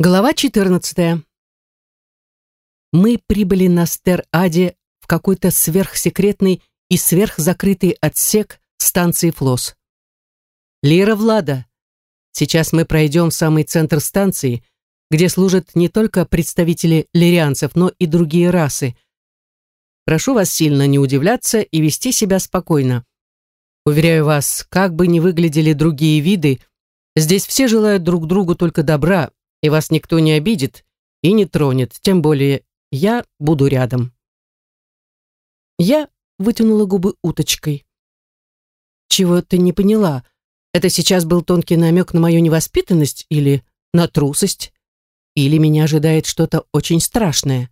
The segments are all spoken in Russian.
Глава 14. Мы прибыли на Стер-Аде в какой-то сверхсекретный и сверхзакрытый отсек станции Флос. Лира Влада. Сейчас мы пройдем в самый центр станции, где служат не только представители лирианцев, но и другие расы. Прошу вас сильно не удивляться и вести себя спокойно. Уверяю вас, как бы ни выглядели другие виды, здесь все желают друг другу только добра, и вас никто не обидит и не тронет, тем более я буду рядом. Я вытянула губы уточкой. Чего ты не поняла? Это сейчас был тонкий намек на мою невоспитанность или на трусость? Или меня ожидает что-то очень страшное?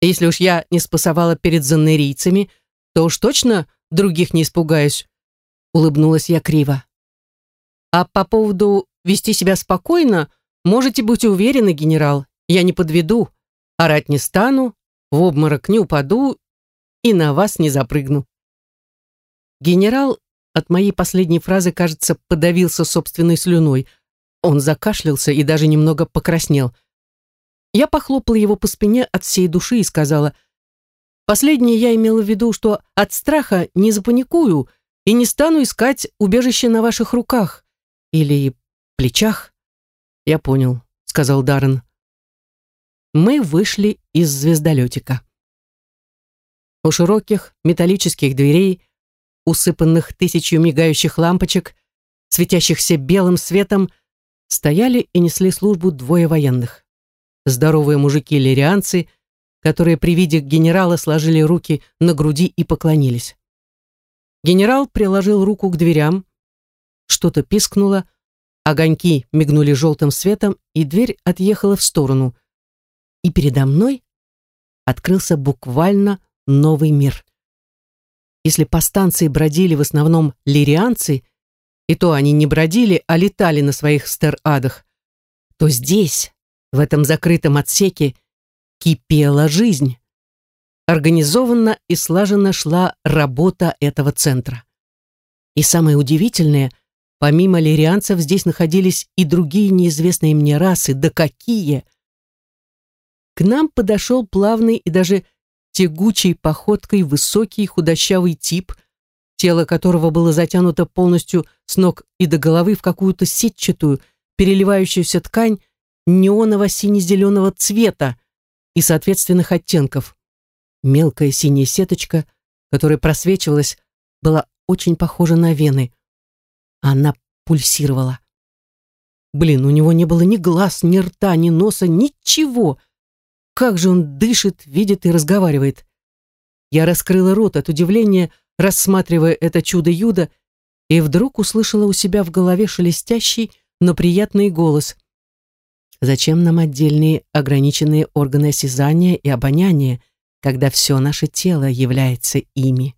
Если уж я не спасовала перед заннерийцами, то уж точно других не испугаюсь, улыбнулась я криво. А по поводу вести себя спокойно, можете быть уверены, генерал, я не подведу, орать не стану, в обморок не упаду и на вас не запрыгну. Генерал от моей последней фразы, кажется, подавился собственной слюной. Он закашлялся и даже немного покраснел. Я похлопала его по спине от всей души и сказала, «Последнее я имела в виду, что от страха не запаникую и не стану искать убежище на ваших руках или плечах?» «Я понял», — сказал Даррен. Мы вышли из звездолетика. У широких металлических дверей, усыпанных тысячью мигающих лампочек, светящихся белым светом, стояли и несли службу двое военных. Здоровые мужики-лирианцы, которые при виде генерала сложили руки на груди и поклонились. Генерал приложил руку к дверям, что-то пискнуло, Огоньки мигнули желтым светом, и дверь отъехала в сторону. И передо мной открылся буквально новый мир. Если по станции бродили в основном лирианцы, и то они не бродили, а летали на своих стер-адах, то здесь, в этом закрытом отсеке, кипела жизнь. Организованно и слаженно шла работа этого центра. И самое удивительное — Помимо лирианцев здесь находились и другие неизвестные мне расы, да какие! К нам подошел плавный и даже тягучей походкой высокий худощавый тип, тело которого было затянуто полностью с ног и до головы в какую-то сетчатую, переливающуюся ткань неоново-сине-зеленого цвета и соответственных оттенков. Мелкая синяя сеточка, которая просвечивалась, была очень похожа на вены. Она пульсировала. Блин, у него не было ни глаз, ни рта, ни носа, ничего. Как же он дышит, видит и разговаривает. Я раскрыла рот от удивления, рассматривая это чудо-юдо, и вдруг услышала у себя в голове шелестящий, но приятный голос. Зачем нам отдельные ограниченные органы осязания и обоняния, когда все наше тело является ими?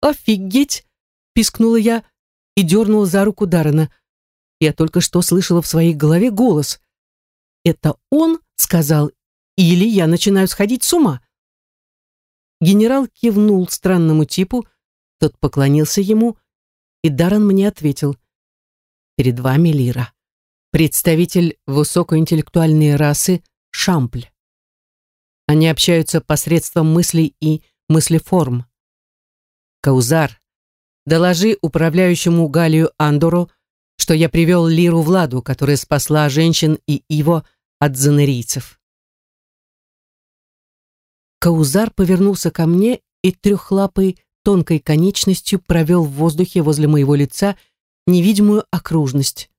«Офигеть!» — пискнула я, и дернула за руку Даррена. Я только что слышала в своей голове голос. «Это он?» — сказал. «Или я начинаю сходить с ума?» Генерал кивнул странному типу, тот поклонился ему, и Даррен мне ответил. «Перед вами Лира, представитель высокоинтеллектуальной расы Шампль. Они общаются посредством мыслей и мыслеформ. Каузар, Доложи управляющему Галию Андору, что я привел Лиру Владу, которая спасла женщин и его от занырийцев. Каузар повернулся ко мне и трехлапой тонкой конечностью провел в воздухе возле моего лица невидимую окружность.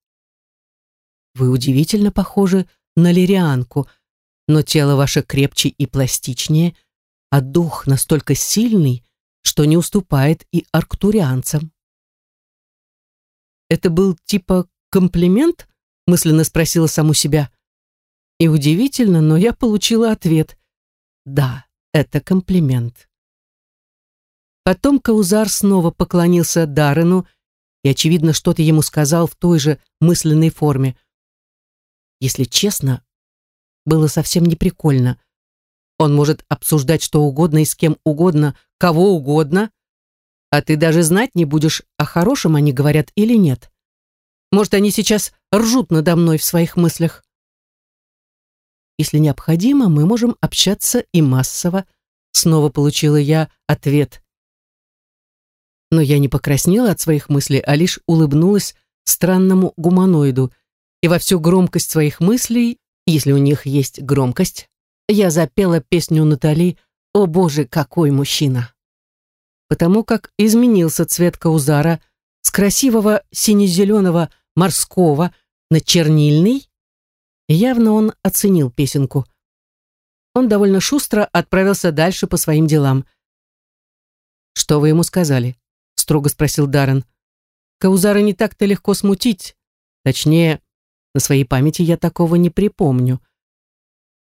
Вы удивительно похожи на лирианку, но тело ваше крепче и пластичнее, а дух настолько сильный, что не уступает и арктурианцам. «Это был типа комплимент?» мысленно спросила саму себя. И удивительно, но я получила ответ. Да, это комплимент. Потом Каузар снова поклонился Даррену и, очевидно, что-то ему сказал в той же мысленной форме. Если честно, было совсем неприкольно. Он может обсуждать что угодно и с кем угодно, кого угодно, а ты даже знать не будешь, о хорошем они говорят или нет. Может, они сейчас ржут надо мной в своих мыслях. Если необходимо, мы можем общаться и массово. Снова получила я ответ. Но я не покраснела от своих мыслей, а лишь улыбнулась странному гуманоиду, и во всю громкость своих мыслей, если у них есть громкость, я запела песню Натали «О боже, какой мужчина!» Потому как изменился цвет каузара с красивого сине-зеленого морского на чернильный, явно он оценил песенку. Он довольно шустро отправился дальше по своим делам. «Что вы ему сказали?» — строго спросил Даррен. «Каузара не так-то легко смутить. Точнее, на своей памяти я такого не припомню».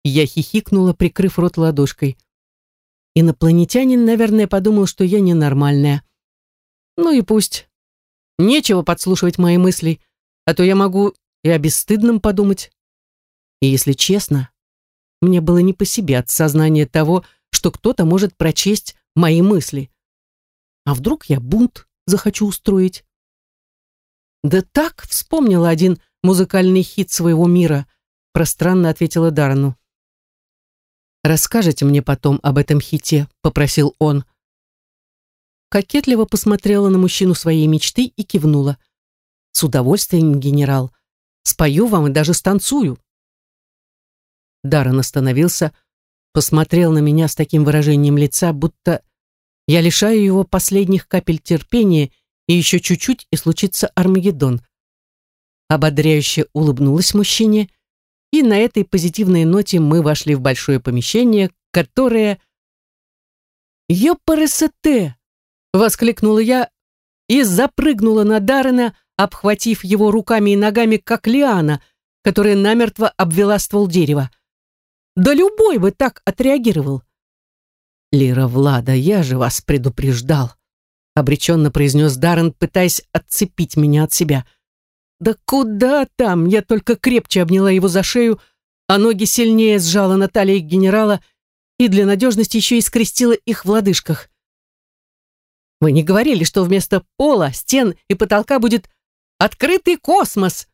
Я хихикнула, прикрыв рот ладошкой. Инопланетянин, наверное, подумал, что я ненормальная. Ну и пусть. Нечего подслушивать мои мысли, а то я могу и о бесстыдном подумать. И если честно, мне было не по себе от сознания того, что кто-то может прочесть мои мысли. А вдруг я бунт захочу устроить? Да так, вспомнила один музыкальный хит своего мира, пространно ответила Дарну. «Расскажите мне потом об этом хите», — попросил он. Кокетливо посмотрела на мужчину своей мечты и кивнула. «С удовольствием, генерал. Спою вам и даже станцую». Даррен остановился, посмотрел на меня с таким выражением лица, будто я лишаю его последних капель терпения, и еще чуть-чуть, и случится Армагеддон. Ободряюще улыбнулась мужчине, и на этой позитивной ноте мы вошли в большое помещение, которое... «Ёпарасете!» — воскликнула я и запрыгнула на Даррена, обхватив его руками и ногами, как лиана, которая намертво обвела ствол дерева. Да любой бы так отреагировал. Лира Влада, я же вас предупреждал, обреченно произнес Даррен, пытаясь отцепить меня от себя. Да куда там? Я только крепче обняла его за шею, а ноги сильнее сжала на талии генерала и для надежности еще и скрестила их в лодыжках. Вы не говорили, что вместо пола, стен и потолка будет открытый космос?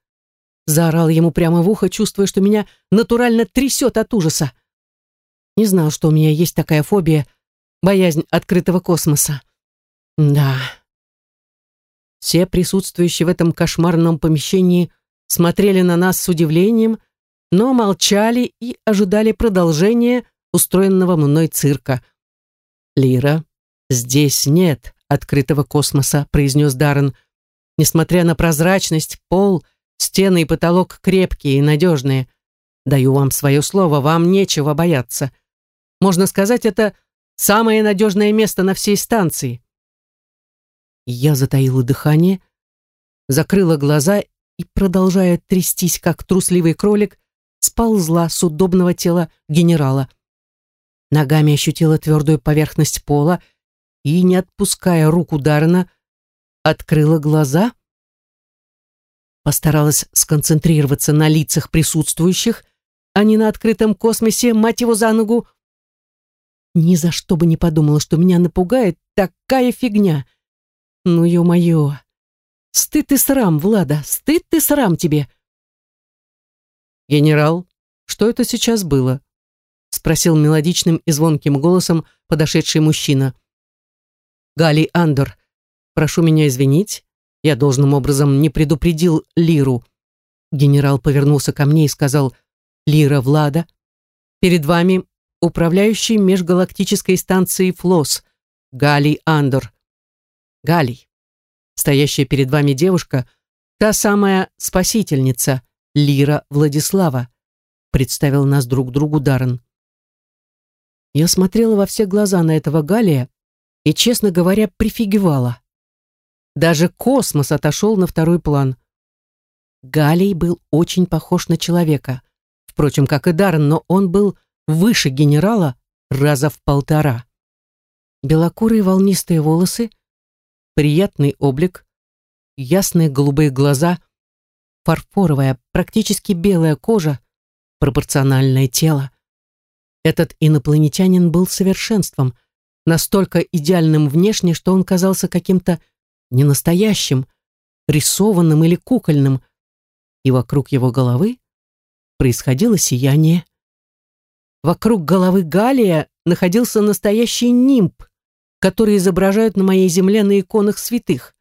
Заорал ему прямо в ухо, чувствуя, что меня натурально трясет от ужаса. Не знал, что у меня есть такая фобия, боязнь открытого космоса. Да. Все присутствующие в этом кошмарном помещении смотрели на нас с удивлением, но молчали и ожидали продолжения устроенного мной цирка. «Лира, здесь нет открытого космоса», — произнес Даррен. Несмотря на прозрачность, пол — Стены и потолок крепкие и надежные. Даю вам свое слово, вам нечего бояться. Можно сказать, это самое надежное место на всей станции. Я затаила дыхание, закрыла глаза и, продолжая трястись, как трусливый кролик, сползла с удобного тела генерала. Ногами ощутила твердую поверхность пола и, не отпуская руку Дарна, открыла глаза — Постаралась сконцентрироваться на лицах присутствующих, а не на открытом космосе, мать его за ногу. Ни за что бы не подумала, что меня напугает такая фигня. Ну, ё-моё. Стыд и срам, Влада, стыд и срам тебе. Генерал, что это сейчас было? Спросил мелодичным и звонким голосом подошедший мужчина. Гали Андор, прошу меня извинить, я должным образом не предупредил Лиру. Генерал повернулся ко мне и сказал, «Лира Влада, перед вами управляющий межгалактической станцией ФЛОС, Галий Андор. Галий, стоящая перед вами девушка, та самая спасительница, Лира Владислава», представил нас друг другу Даррен. Я смотрела во все глаза на этого Галия и, честно говоря, прифигевала. Даже космос отошел на второй план. Галей был очень похож на человека. Впрочем, как и Даррен, но он был выше генерала раза в полтора. Белокурые волнистые волосы, приятный облик, ясные голубые глаза, фарфоровая, практически белая кожа, пропорциональное тело. Этот инопланетянин был совершенством, настолько идеальным внешне, что он казался каким-то не настоящим, рисованным или кукольным. и вокруг его головы происходило сияние. Вокруг головы Галия находился настоящий нимб, который изображают на моей земле на иконах святых.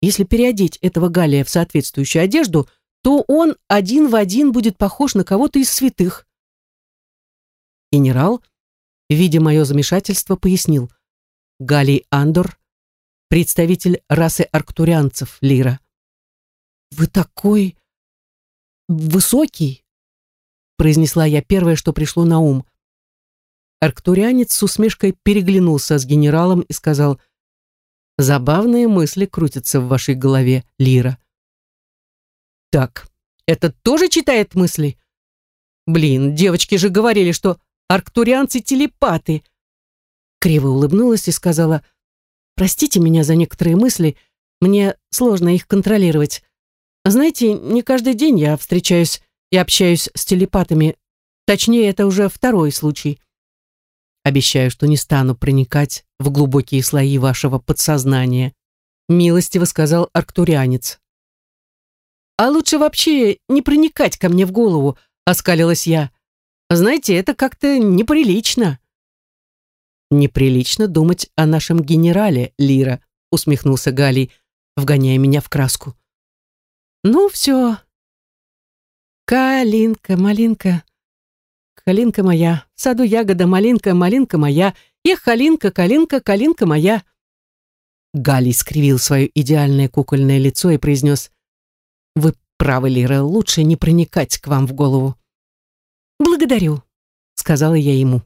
Если переодеть этого Галия в соответствующую одежду, то он один в один будет похож на кого-то из святых. Генерал, видя мое замешательство, пояснил. Галий Андор, представитель расы арктурианцев, Лира. «Вы такой высокий!» произнесла я первое, что пришло на ум. Арктурианец с усмешкой переглянулся с генералом и сказал, «Забавные мысли крутятся в вашей голове, Лира». «Так, это тоже читает мысли?» «Блин, девочки же говорили, что арктурианцы телепаты!» Криво улыбнулась и сказала, «Простите меня за некоторые мысли, мне сложно их контролировать. Знаете, не каждый день я встречаюсь и общаюсь с телепатами. Точнее, это уже второй случай. Обещаю, что не стану проникать в глубокие слои вашего подсознания», милостиво сказал арктурианец. «А лучше вообще не проникать ко мне в голову», оскалилась я. «Знаете, это как-то неприлично». «Неприлично думать о нашем генерале, Лира», усмехнулся Галий, вгоняя меня в краску. «Ну, все. Калинка, малинка, калинка моя, в саду ягода, малинка, малинка моя, эх, калинка, калинка, калинка моя». Галий скривил свое идеальное кукольное лицо и произнес, «Вы правы, Лира, лучше не проникать к вам в голову». «Благодарю», — сказала я ему.